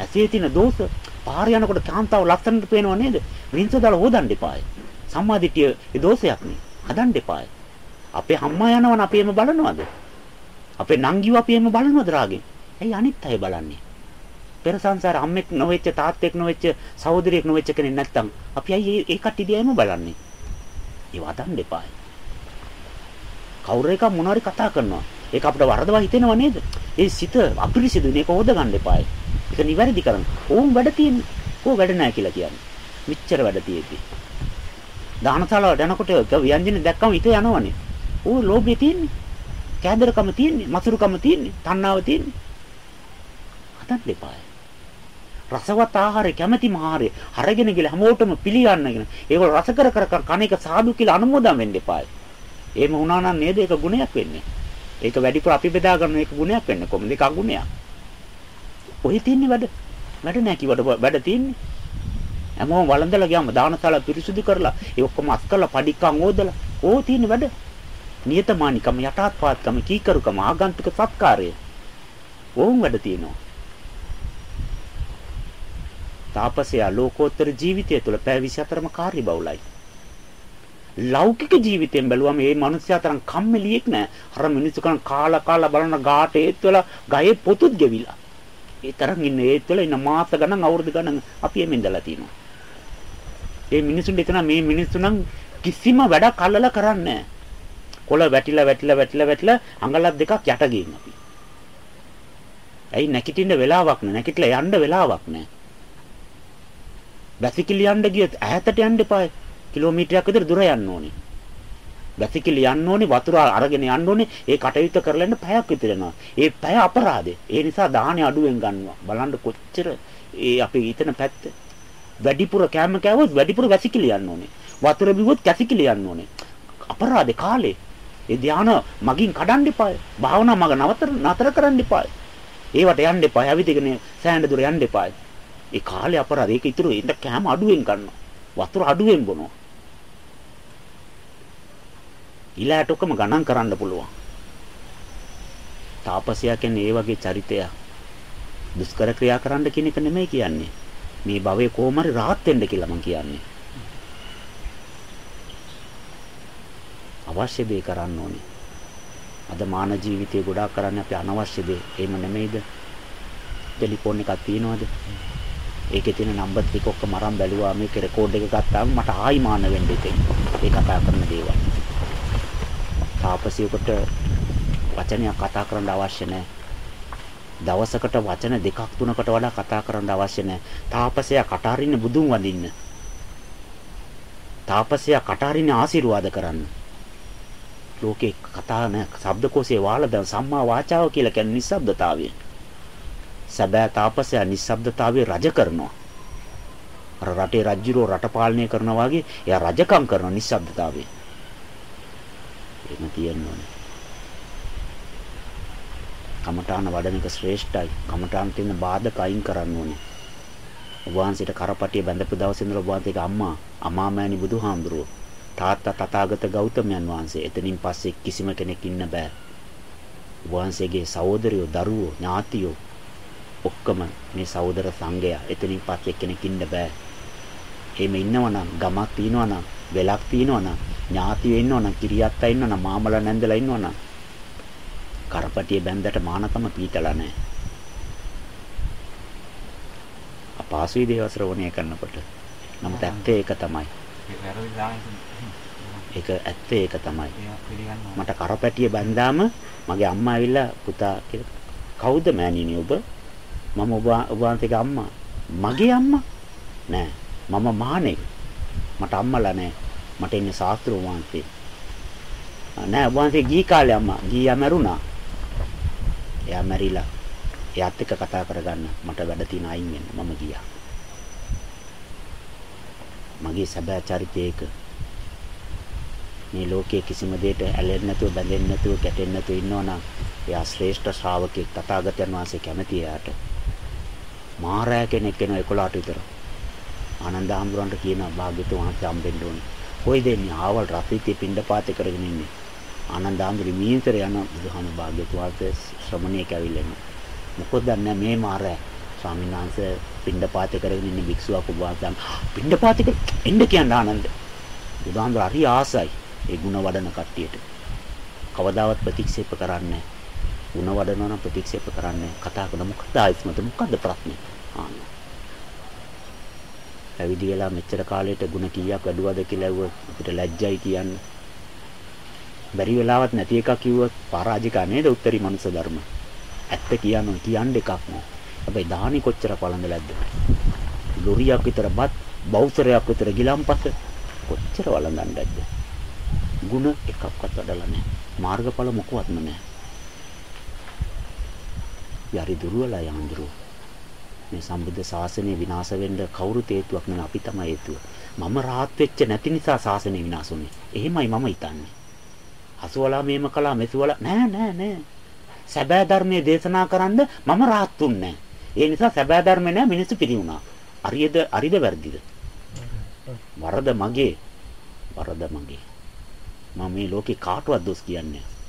ඇසේ තියෙන දෝෂ පාර යනකොට කාන්තාව ලස්සනට පේනව නේද? වින්ස දාලා හොදන්න එපායි. සම්මාදිටිය ඒ දෝෂයක් නේ. හදන්න එපායි. අපේ අම්මා යනවන අපි එම බලනවද? අපේ නංගිව අපි එම බලනවද රාගෙන්? ඇයි අනිත් අය බලන්නේ? පෙර සංසාර අම්මෙක් නොවෙච්ච තාත්තෙක් නොවෙච්ච සහෝදරියෙක් නොවෙච්ච කෙනෙක් නැත්තම් අපි අයි ඒ කට්ටිය දිහාම බලන්නේ. ඒව හදන්න එපායි. කවුරු එකක් මොනවාරි කතා කරනවා. ඒක අපිට වරදවා හිතෙනව නේද? ඒ සිත අපිරිසිදු මේක හොද ගන්න එපායි. ඒක නිවැරදි කරන්න. ඕම් වැඩ තියෙන්නේ. ඕ වැඩ නැහැ කියලා කියන්නේ. මෙච්චර වැඩ තියෙද්දි. දානශාලාවට යනකොට ව්‍යංජන දැක්කම හිත යනවනේ. ඕ ලෝභය තියෙන්නේ. කෑදරකම තියෙන්නේ, මසුරුකම තියෙන්නේ, තණ්හාව තියෙන්නේ. හදන්න එපායි. රසවත් ආහාරය කැමැතිම ආහාරය අරගෙන ගිහලා හැමෝටම පිළිගන්නගෙන ඒක රස කර කර කණ එක සාදු කියලා අනුමෝදන් වෙන්න එපායි. එහෙම වුණා නම් නේද ඒක ගුණයක් වෙන්නේ. ඒක වැඩිපුර අපි බෙදා ගන්න එක ගුණයක් වෙන්නේ කොහොමද? ඒක අගුණයක්. ඔය තියන්නේ වැඩ. වැඩ නැහැ කිව්වට වැඩ තියන්නේ. හැමෝම වළඳලා ගියාම දානශාලා පිරිසුදු කරලා ඒ ඔක්කොම අස් කරලා පඩික්කම් ඕදලා ඕ තියෙන වැඩ. නියතමානිකම යටාත්පාත්කම කීකරුකම ආගන්තුක සත්කාරය. ඕම් වැඩ තියෙනවා. තාපසයා ලෝකෝත්තර ජීවිතය තුළ පැය 24ම කාර්යබහුලයි. ලෞකික ජීවිතයෙන් බැලුවම මේ මිනිස්සයා තරම් කම්මැලියෙක් නෑ. අර මිනිස්සු කන කාලා කාලා බලන ගාට ඒත් වෙලා ගහේ පොතුත් ගෙවිලා. ඒ තරම් ඉන්නේ ඒත් වෙලා ඉන්න මාස ගණන් අවුරුදු ගණන් අපි එමෙ ඉඳලා තිනවා. ඒ මිනිසුන්ට එතන මේ මිනිස්සු නම් කිසිම වැඩක් අල්ලලා කරන්නේ නෑ. කොළ වැටිලා වැටිලා වැටිලා වැටිලා අඟලක් දෙකක් යට ගින් අපි. ඇයි නැගිටින්න වෙලාවක් නෑ. නැගිටලා යන්න වෙලාවක් නෑ. වැසිකිලි යන්න ගියත් ඈතට යන්න එපා. කිලෝමීටරයක් විතර දුර යන්න ඕනේ. වැසිකිලි යන්න ඕනේ වතුර අරගෙන යන්න ඕනේ. ඒ කටයුත්ත කරලා ඉන්න පැයක් විතර යනවා. ඒ පැය අපරාධේ. ඒ නිසා දාහනේ අඩුවෙන් ගන්නවා. බලන්න කොච්චර ඒ අපි ඊතන පැත්ත. වැඩිපුර කැම කෑවොත් වැඩිපුර වැසිකිලි යන්න ඕනේ. වතුර බිව්වොත් කැසිකිලි යන්න ඕනේ. අපරාධේ කාලේ. ඒ ධාන මගින් කඩන්න එපා. භාවනා මග නතර නතර කරන්න එපා. ඒවට යන්න එපා. ඇවිදගෙන සෑහන දුර යන්න එපා. ඒ කාලේ අපරාධ. ඒක ඉතුරු ඉන්න කෑම අඩුවෙන් ගන්නවා. වතුර අඩුවෙන් බොනවා. ඊළාට ඔක්කොම ගණන් කරන්න පුළුවන්. තාපසයා කියන්නේ ඒ වගේ චරිතයක්. දුෂ්කර ක්‍රියා කරන්න කියන එක නෙමෙයි කියන්නේ. මේ භවයේ කොහොම හරි rahat වෙන්න කියලා මම කියන්නේ. අවශ්‍ය දේ කරන්න ඕනේ. අද මාන ජීවිතේ ගොඩාක් කරන්නේ අපි අනවශ්‍ය දේ. එහෙම නෙමෙයිද? ටෙලිෆෝන් එකක් තියනවද? ඒකේ තියෙන නම්බර් ටික ඔක්කොම අරන් බැලුවා මේක රෙකෝඩ් එක ගත්තාම මට ආයි මාන වෙන්න ඉතින්. ඒ කතා කරන දේවල්. තාපසියෙකුට වචනයක් කතා කරන්න අවශ්‍ය නැහැ. දවසකට වචන දෙකක් තුනකට වඩා කතා කරන්න අවශ්‍ය නැහැ. තාපසයා කටහරින්න බුදුන් වඳින්න. තාපසයා කටහරින්න ආශිර්වාද කරන්න. ලෝකේ කතා නැ ශබ්දකෝෂයේ වාලා දැන් සම්මා වාචාව කියලා කියන්නේ නිස්සබ්දතාවය. සැබෑ තාපසයා නිස්සබ්දතාවයේ රජ කරනවා. අර රටේ රජුරෝ රට පාලනය කරනවා වගේ එයා රජකම් කරන නිස්සබ්දතාවයේ. එහෙම තියෙන්න ඕනේ. කමඨාන වඩන එක ශ්‍රේෂ්ඨයි. කමඨාන තියෙන බාධක අයින් කරන්න ඕනේ. ඔබ වහන්සේට කරපටිය බැඳපු දවසේ ඉඳලා ඔබ වහන්සේගේ අම්මා අමාමෑණි බුදුහාමුදුරුවෝ තාත්තා තථාගත ගෞතමයන් වහන්සේ එතනින් පස්සේ කිසිම කෙනෙක් ඉන්න බෑ. ඔබ වහන්සේගේ සහෝදරයෝ දරුවෝ ඥාතියෝ ඔක්කොම මේ සහෝදර සංඝයා එතනින් පස්සේ කෙනෙක් ඉන්න බෑ. එහෙම ඉන්නවනම් ගමක් තියනවනම් වෙලක් තියනවනම් ඥාතියෝ ඉන්නවනම් කිරියත්තා ඉන්නවනම් මාමලා නැන්දලා ඉන්නවනම් කරපටිය බැන්දට මානකම පීතලා නැහැ. අපාසුයි දේව ශ්‍රවණය කරනකොට. නමුත් ඇත්තේ ඒක තමයි. ඒක ඇත්තේ ඒක තමයි. මට කරපැටිය බැන්දාම මගේ අම්මා ඇවිල්ලා පුතා කියලා කවුද මෑණියනි ඔබ? මම ඔබ ඔබ වහන්සේගේ අම්මා. මගේ අම්මා? නෑ. මම මහණෙක්. මට අම්මලා නෑ. මට ඉන්නේ ශාස්ත්‍ර වහන්සේ. නෑ ඔබ වහන්සේ ගී කාලේ අම්මා. ගීයා මැරුණා. එයා මැරිලා. එයාත් එක්ක කතා කරගන්න මට වැඩ තියෙන අයින් වෙන්න මම ගියා. මගේ සැබෑ චරිතය ඒක. මේ ලෝකයේ කිසිම දෙයකට ඇලෙන්නේ නැතුව බැඳෙන්නේ නැතුව ගැටෙන්නේ නැතුව ඉන්නවනම් එයා ශ්‍රේෂ්ඨ ශ්‍රාවකෙක් තථාගතයන් වහන්සේ කැමති එයාට. මාරය කෙනෙක් වෙන 11ට විතර. ආනන්ද හාමුදුරන්ට කියනවා භාග්‍යතුන් වහන්සේ හම්බෙන්න ඕනේ. කොයි දෙන්නේ ආවල් රතිතේ පිණ්ඩපාතේ කරගෙන ඉන්නේ. ආනන්ද හාමුදුරේ මීතර යන බුදුහාම භාග්‍යතුන් වහන්සේ ශ්‍රමණේක ඇවිල්ලා මොකද දන්නේ මේ මාරය ස්වාමීන් වහන්සේ පිණ්ඩපාතේ කරගෙන ඉන්න භික්ෂුවක් ඔබ වහන්සේ පිණ්ඩපාතේ එන්න කියන්න ආනන්ද. බුදුහාමුදුර හරි ආසයි ඒ ಗುಣ වඩන කට්ටියට. කවදාවත් ප්‍රතික්ෂේප කරන්නේ ಗುಣ වඩනවා නම් ප්‍රතික්ෂේප කරන්නේ කතා කරන මොකද ආයිස්මත මොකද්ද ප්‍රශ්නේ? ආන්න. ඇවිදි වෙලා මෙච්චර කාලයට ಗುಣ කීයක් වැඩුවද කියලා ඇහුවොත් අපිට ලැජ්ජයි කියන්න. බැරි වෙලාවත් නැති එකක් කිව්වොත් පරාජික නේද උත්තරී මනුෂ්‍ය ධර්ම. ඇත්ත කියනවා කියන්න එකක් නෑ. හැබැයි දාහනි කොච්චර වළඳලාද? ලොරියක් විතර බත් බෞසරයක් විතර ගිලම්පස කොච්චර වළඳන්නද? ಗುಣ එකක්වත් වඩලා නැහැ. මාර්ගඵල මොකවත්ම නැහැ. යරි දුර්වලයි ආන්දරු. මේ සම්බුද්ධ ශාසනය විනාශ වෙන්න කවුරුත් හේතුවක් නෙවෙයි අපි තමයි හේතුව. මම rahat වෙච්ච නැති නිසා ශාසනය විනාශ වුනේ. එහෙමයි මම හිතන්නේ. අසුවලා මේම කළා මෙසුවලා නෑ නෑ නෑ. සැබෑ ධර්මයේ දේශනා කරන්න මම rahat උන්නේ ඒ නිසා සැබෑ ධර්මේ නෑ මිනිස්සු පිළිුණා. අරියද අරිද වැරදිද? වරද මගේ. වරද මගේ. මම මේ ලෝකේ කාටවත් දොස් කියන්නේ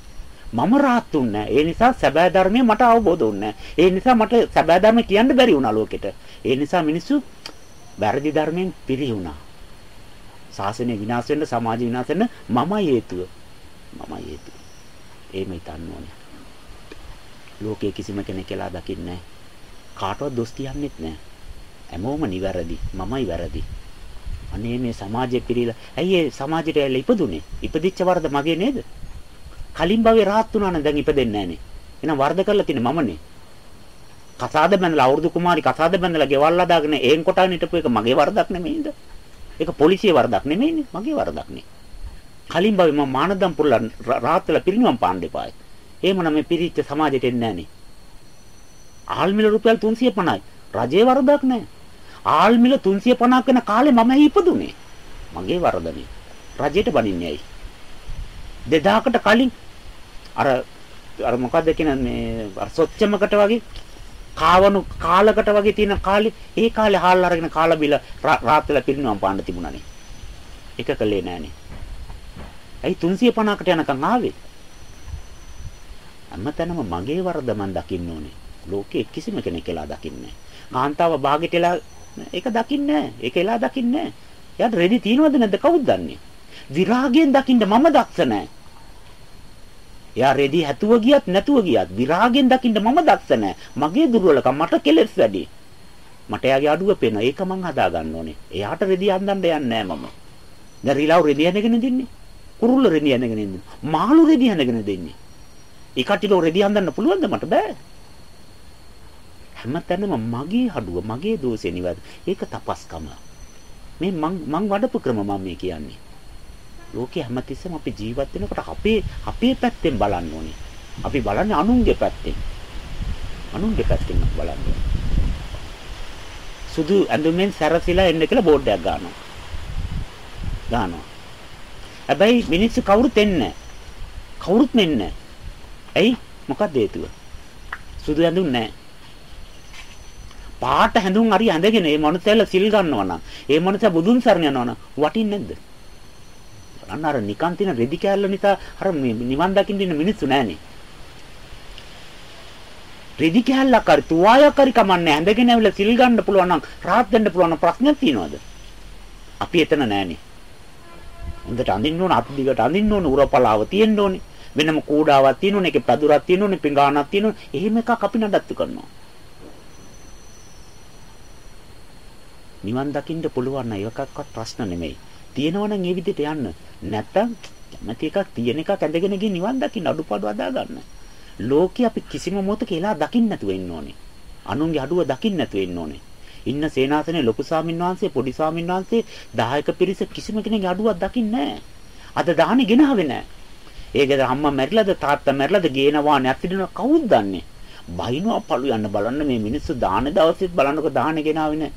මම රාත්තුන්නේ ඒ නිසා සැබෑ ධර්මය මට අවබෝධ වුන්නේ ඒ නිසා මට සැබෑ ධර්ම කියන්න බැරි වුණා ලෝකෙට. ඒ නිසා මිනිස්සු වැරදි ධර්මයෙන් පිරිහුණා. ශාසනය විනාශ වෙන්න සමාජ විනාශ වෙන්න මමයි හේතුව. මමයි හේතුව. එහෙම හිතන්න ඕනේ. ලෝකයේ කිසිම කෙනෙක් කියලා දකින්නේ කාටවත් දොස් කියන්නෙත් නැහැ. හැමෝම නිවැරදි. මමයි වැරදි. අනේ මේ සමාජය පිරීලා ඇයි ඒ සමාජයට ඇවිල්ලා ඉපදුනේ? ඉපදිච්ච වරද මගේ නේද? කලින් භවයේ rahat වුණා නම් දැන් ඉපදෙන්නේ නැහනේ. එහෙනම් වර්ධ කරලා තින්නේ මමනේ. කසාද බැඳලා අවුරුදු කුමාරි කසාද බැඳලා ගෙවල් හදාගෙන ඒන් කොටගෙන හිටපු එක මගේ වරදක් නෙමෙයිද? ඒක පොලිසිය වරදක් නෙමෙයිනේ. මගේ වරදක් නේ. කලින් භවයේ මම මානදම් පුරලා rahat වෙලා පිරිනිවන් පාන්න එපායි. එහෙමනම් මේ පිරිච්ච සමාජයට එන්නේ නැහනේ. ආල්මිල රුපියල් 350යි. රජේ වරදක් නැහැ. ආල්මිල 350ක් වෙන කාලේ මම ඉපදුනේ. මගේ වරදනේ. රජයට බනින්නේ ඇයි? 2000කට කලින් අර අර මොකද්ද කියන මේ අර සොච්චමකට වගේ කාවණු කාලකට වගේ තියෙන කාලේ ඒ කාලේ හාල් අරගෙන කාලා බිල රාත්‍රිලා පිරිනවම් පාන්න තිබුණානේ. එක කලේ නෑනේ. ඇයි 350කට යනකම් ආවේ? හැමතැනම මගේ වරද මන් දකින්න ඕනේ. ලෝකේ කිසිම කෙනෙක් කියලා දකින්නේ නෑ. කාන්තාව භාගෙට එලා ඒක දකින්නේ නැහැ. ඒක එලා දකින්නේ නැහැ. එයාට රෙදි තියනවද නැද්ද කවුද දන්නේ? විරාගයෙන් දකින්න මම දක්ෂ නැහැ. එයා රෙදි හැතුව ගියත් නැතුව ගියත් විරාගයෙන් දකින්න මම දක්ෂ නැහැ. මගේ දුර්වලකම් මට කෙලෙස් වැඩි. මට එයාගේ අඩුව පේන. ඒක මං හදා ගන්න ඕනේ. එයාට රෙදි අඳන්න යන්නේ නැහැ මම. දැන් රිලව් රෙදි හැනගෙන දින්නේ. කුරුල්ල රෙදි හැනගෙන ඉන්නේ. මාළු රෙදි හැනගෙන දෙන්නේ. ඒ කටිලෝ රෙදි හඳන්න පුළුවන්ද මට බෑ. හැමතැනම මගේ හඩුව මගේ දෝෂේ නිවැරදි. ඒක තපස්කම. මේ මං මං වඩපු ක්‍රම මම මේ කියන්නේ. ලෝකේ හැමතිස්සෙම අපි ජීවත් වෙනකොට අපේ අපේ පැත්තෙන් බලන්න ඕනේ. අපි බලන්නේ අනුන්ගේ පැත්තෙන්. අනුන්ගේ පැත්තෙන් බලන්නේ. සුදු ඇඳුමෙන් සැරසිලා එන්න කියලා බෝඩ් එකක් ගන්නවා. ගන්නවා. හැබැයි මිනිස්සු කවුරුත් එන්නේ නැහැ. කවුරුත් නෙන්නේ නැහැ. ඇයි? මොකක්ද හේතුව? සුදු ඇඳුම් නැහැ. පාට හැඳුම් හරි ඇඳගෙන මේ මනුස්සයල සිල් ගන්නවා නම් ඒ මනුස්සයා බුදුන් සරණ යනවා නම් වටින්නේ නැද්ද? බලන්න අර නිකන් තියෙන රෙදි කෑල්ල නිසා අර නිවන් දකින්න ඉන්න මිනිස්සු නැහනේ. රෙදි කෑල්ලක් හරි තුවායක් හරි කමන්නේ ඇඳගෙන ඇවිල්ලා සිල් ගන්න පුළුවන් නම් රාත් වෙන්න පුළුවන් නම් ප්‍රශ්නයක් තියනවද? අපි එතන නැහනේ. හොඳට අඳින්න ඕන අත් දිගට අඳින්න ඕන උරපලාව තියෙන්න ඕනේ. වෙනම කූඩාවක් තියෙන්න ඕනේ. ඒකේ පැදුරක් තියෙන්න ඕනේ. පිඟානක් තියෙන්න ඕනේ. එහෙම එකක් අපි නඩත්තු කරනවා. නිවන් දකින්න පුළුවන් නම් ඒකක්වත් ප්‍රශ්න නෙමෙයි. තියෙනවනම් ඒ විදිහට යන්න. නැත්තම් කැමති එකක් තියෙන එකක් ඇඳගෙන ගිහින් නිවන් දකින්න අඩුපාඩු අදා ගන්න. ලෝකේ අපි කිසිම මොහොතක එලා දකින්න නැතුව ඉන්න ඕනේ. අනුන්ගේ අඩුව දකින්න නැතුව ඉන්න ඕනේ. ඉන්න සේනාසනේ ලොකු ස්වාමීන් වහන්සේ පොඩි ස්වාමීන් වහන්සේ 10ක පිරිස කිසිම කෙනෙක්ගේ අඩුවක් දකින්නේ නැහැ. අද දාහනේ ගෙනාවේ නැහැ. ඒකද අම්මා මැරිලාද තාත්තා මැරිලාද ගේනවා නැතිදින කවුද දන්නේ? බයිනවා පළු යන්න බලන්න මේ මිනිස්සු දාන දවසෙත් බලන්නකො දාහනේ ගෙනාවේ නැහැ.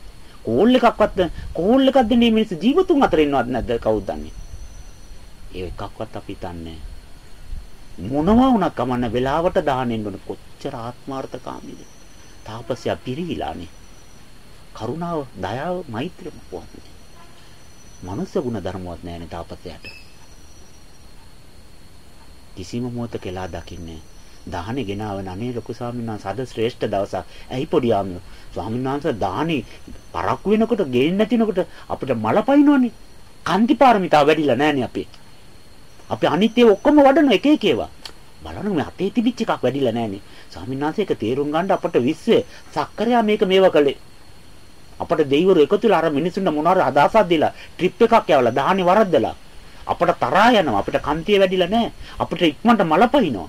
කෝල් එකක්වත් කෝල් එකක් දෙන්නේ මිනිස්සු ජීවතුන් අතර ඉන්නවද නැද්ද කවුද දන්නේ? ඒ එකක්වත් අපි හිතන්නේ මොනවා වුණත් කමන්න වෙලාවට දාහනෙන්න ඕන කොච්චර ආත්මార్థකාමීද? තාපසයා පිරිහිලානේ. කරුණාව, දයාව, මෛත්‍රිය මොකවත් නෑ. මනුස්ස ගුණ ධර්මවත් නෑනේ තාපසයාට. කිසිම මොහොතක එලා දකින්නේ දාහනේ ගෙනාවන අනේ ලොකු ස්වාමීන් වහන්සේ අද ශ්‍රේෂ්ඨ දවසක්. ඇයි පොඩි ආමියෝ? ස්වාමීන් වහන්සේ දාහනේ පරක්කු වෙනකොට ගේන්න නැතිනකොට අපිට මල පයින්නවනේ. කාන්ති පාරමිතා වැඩිලා නෑනේ අපේ. අපි අනිත්‍ය ඔක්කොම වඩන එක එක ඒවා. බලන්න මේ අතේ තිබිච්ච එකක් වැඩිලා නෑනේ. ස්වාමීන් වහන්සේ ඒක තේරුම් ගන්න අපට විශ්වය සක්කරයා මේක මේව කළේ. අපට දෙයිවරු එකතු වෙලා අර මිනිසුන්ට මොනවාර අදහසක් දීලා ට්‍රිප් එකක් යවලා දහනේ වරද්දලා අපට තරහා යනවා අපිට කන්තිය වැඩිලා නැහැ අපිට ඉක්මනට මලපයින්නවා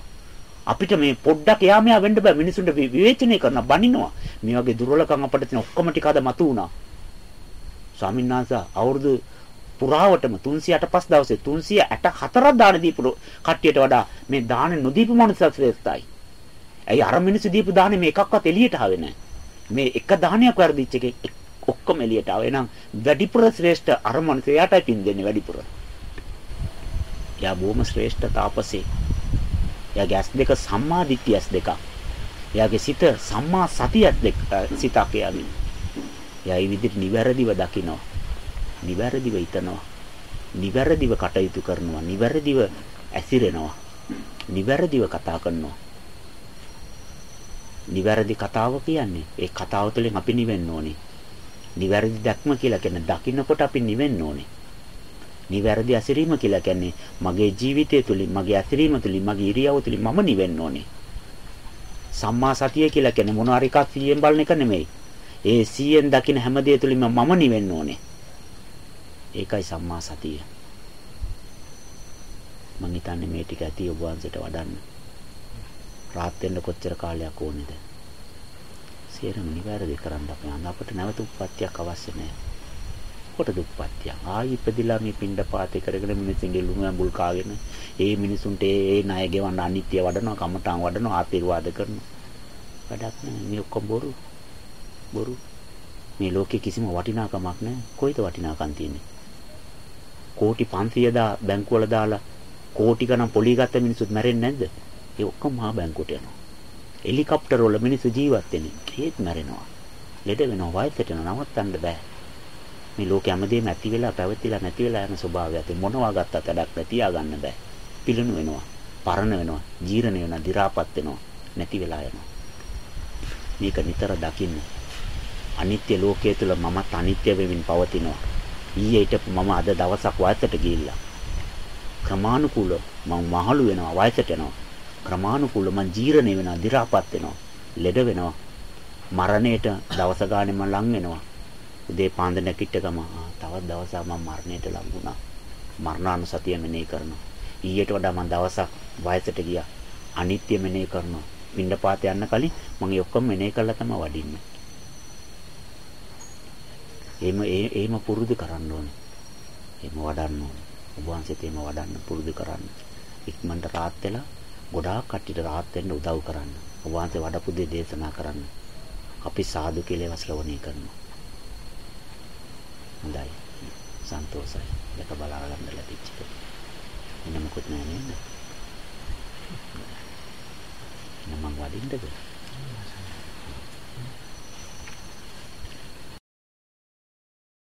අපිට මේ පොඩ්ඩක් එයා මෙයා වෙන්න බෑ මිනිසුන්ට විවේචනය කරන බනිනවා මේ වගේ දුර්වලකම් අපිට තියෙන ඔක්කොම ටික අද මතු වුණා ස්වාමීන් වහන්සේ අවුරුදු පුරාවටම 385 දවසේ 384ක් දාන දීපු කට්ටියට වඩා මේ දාන නොදීපු මනුස්සය ශ්‍රේෂ්ඨයි. ඇයි අර මිනිස්සු දීපු දානේ මේ එකක්වත් එළියට ආවේ නැහැ. මේ එක දානයක් වර්ධිච්ච එකේ ඔක්කොම එළියට ආව. එහෙනම් වැඩිපුර ශ්‍රේෂ්ඨ අර මනුස්සයාටයි පින් දෙන්නේ වැඩිපුර. යා බොහොම ශ්‍රේෂ්ඨ තාපසේ. එයාගේ ඇස් දෙක සම්මා දිට්ඨිය ඇස් දෙකක්. එයාගේ සිත සම්මා සතිය දෙක සිතක් එයාගේ. එයා මේ විදිහට නිවැරදිව දකිනවා. නිවැරදිව හිතනවා. නිවැරදිව කටයුතු කරනවා. නිවැරදිව ඇසිරෙනවා. නිවැරදිව කතා කරනවා. නිවැරදි කතාව කියන්නේ ඒ කතාව තුළින් අපි නිවෙන්න ඕනේ. නිවැරදි දැක්ම කියලා කියන්නේ දකින්නකොට අපි නිවෙන්න ඕනේ. නිවැරදි ඇසිරීම කියලා කියන්නේ මගේ ජීවිතය තුළින් මගේ ඇසිරීම තුළින් මගේ ඉරියව්ව තුළින් මම නිවෙන්න ඕනේ. සම්මා සතිය කියලා කියන්නේ මොනවා හරි එකක් 100න් බලන එක නෙමෙයි. ඒ 100න් දකින හැම දෙය තුළින්ම මම නිවෙන්න ඕනේ. ඒකයි සම්මා සතිය. මං හිතන්නේ මේ ටික ඇති ඔබ වහන්සේට වඩන්න. රාත් වෙන්න කොච්චර කාලයක් ඕනේද? සියරම නිවැරදි කරන්න අපි අපිට නැවත උප්පත්තියක් අවශ්‍ය නැහැ. කොට දුප්පත්තිය. ආයි ඉපදිලා මේ පින්ඩ පාතේ කරගෙන මිනිස්සුන්ගේ ලුණු ඇඹුල් කාගෙන ඒ මිනිසුන්ට ඒ ණය ගෙවන්න අනිත්‍ය වඩනවා, කමටාන් වඩනවා, ආශිර්වාද කරනවා. වැඩක් නැහැ. මේ ඔක්කොම බොරු. බොරු. මේ ලෝකේ කිසිම වටිනාකමක් නැහැ. කොයිද වටිනාකම් තියෙන්නේ? කෝටි 500 දා බැංකුවල දාලා කෝටි ගණන් පොලි ගත්ත මිනිස්සුත් මැරෙන්නේ නැද්ද? ඒ ඔක්කොම මහා බැංකුවට යනවා. හෙලිකොප්ටර් වල මිනිස්සු ජීවත් වෙන්නේ. ඒත් මැරෙනවා. ලෙඩ වෙනවා, වයසට යනවා, නවත්තන්න බෑ. මේ ලෝකෙ හැමදේම ඇති වෙලා පැවතිලා නැති වෙලා යන ස්වභාවය ඇති මොනවා ගත්තත් වැඩක් නැ තියාගන්න බෑ. පිළිණු වෙනවා, පරණ වෙනවා, ජීර්ණ වෙනවා, දි รา පත් වෙනවා, නැති වෙලා යනවා. මේක නිතර දකින්න. අනිත්‍ය ලෝකයේ තුල මමත් අනිත්‍ය වෙමින් පවතිනවා. ඊයේ හිටපු මම අද දවසක් වයසට ගිහිල්ලා ක්‍රමානුකූල මම මහලු වෙනවා වයසට යනවා ක්‍රමානුකූල මං ජීර්ණ වෙනවා දි รา පත් වෙනවා ලෙඩ වෙනවා මරණයට දවස ගානේ මම ලං වෙනවා උදේ පාන්දර නැගිට ගම තවත් දවසක් මම මරණයට ලං වුණා මරණානුසතිය මෙනෙහි කරනවා ඊයට වඩා මම දවසක් වයසට ගියා අනිත්‍ය මෙනෙහි කරනවා පින්නපාත යන්න කලින් මම ඒ ඔක්කොම මෙනෙහි කරලා තමයි වඩින්නේ එහෙම එහෙම පුරුදු කරන්න ඕනේ. එහෙම වඩන්න ඕනේ. ඔබ වහන්සේත් එහෙම වඩන්න පුරුදු කරන්න. ඉක්මනට rahat වෙලා ගොඩාක් කට්ටියට rahat වෙන්න උදව් කරන්න. ඔබ වහන්සේ වඩපු දේ දේශනා කරන්න. අපි සාදු කියලා ශ්‍රවණය කරනවා. හොඳයි. සන්තෝෂයි. දෙක බලා ගන්න ලැබිච්ච එක. එන්න මොකුත් නෑ නේද? එන්න මං වඩින්නද?